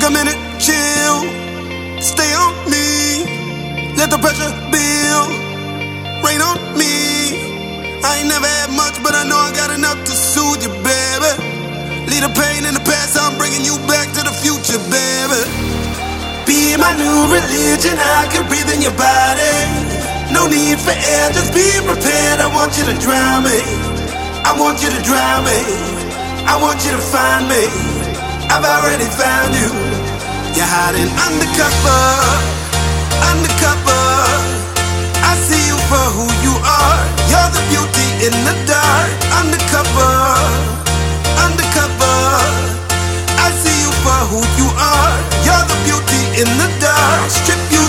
Take a minute, chill, stay on me. Let the pressure build, rain on me. I ain't never had much, but I know I got enough to soothe you, baby. Leave the pain in the past, I'm bringing you back to the future, baby. Be my new religion, I can breathe in your body. No need for air, just be prepared. I want you to drown me. I want you to drown me. I want you to find me. I've already found you. Hiding undercover, undercover. I see you for who you are. You're the beauty in the dark, undercover, undercover. I see you for who you are. You're the beauty in the dark. Strip you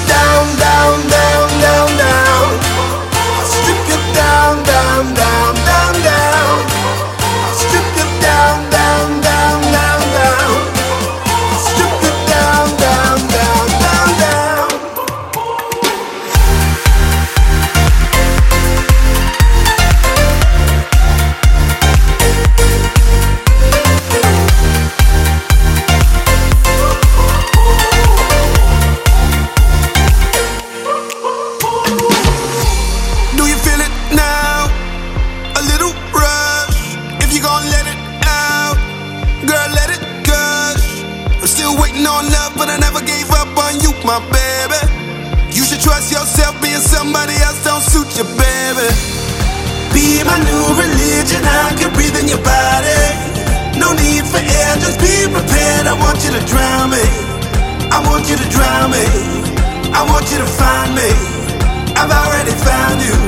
waiting on love, but I never gave up on you, my baby. You should trust yourself, being somebody else don't suit you, baby. Be my new religion, I can breathe in your body. No need for air, just be prepared. I want you to drown me. I want you to drown me. I want you to find me. I've already found you.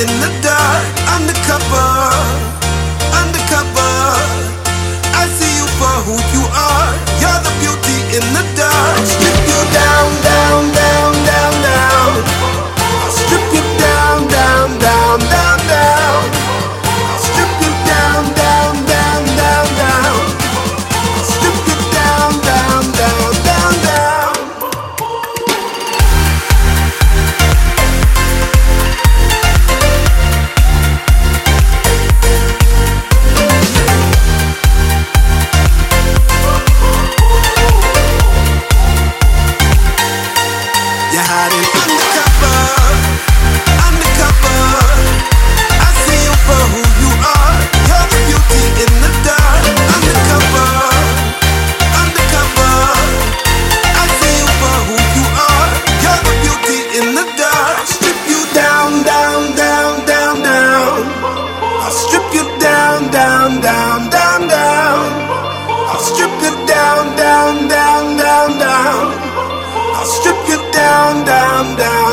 In the dark, undercover, undercover. I see you for who you are. You're the beauty in the dark. Strip you down, down,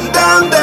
down, down.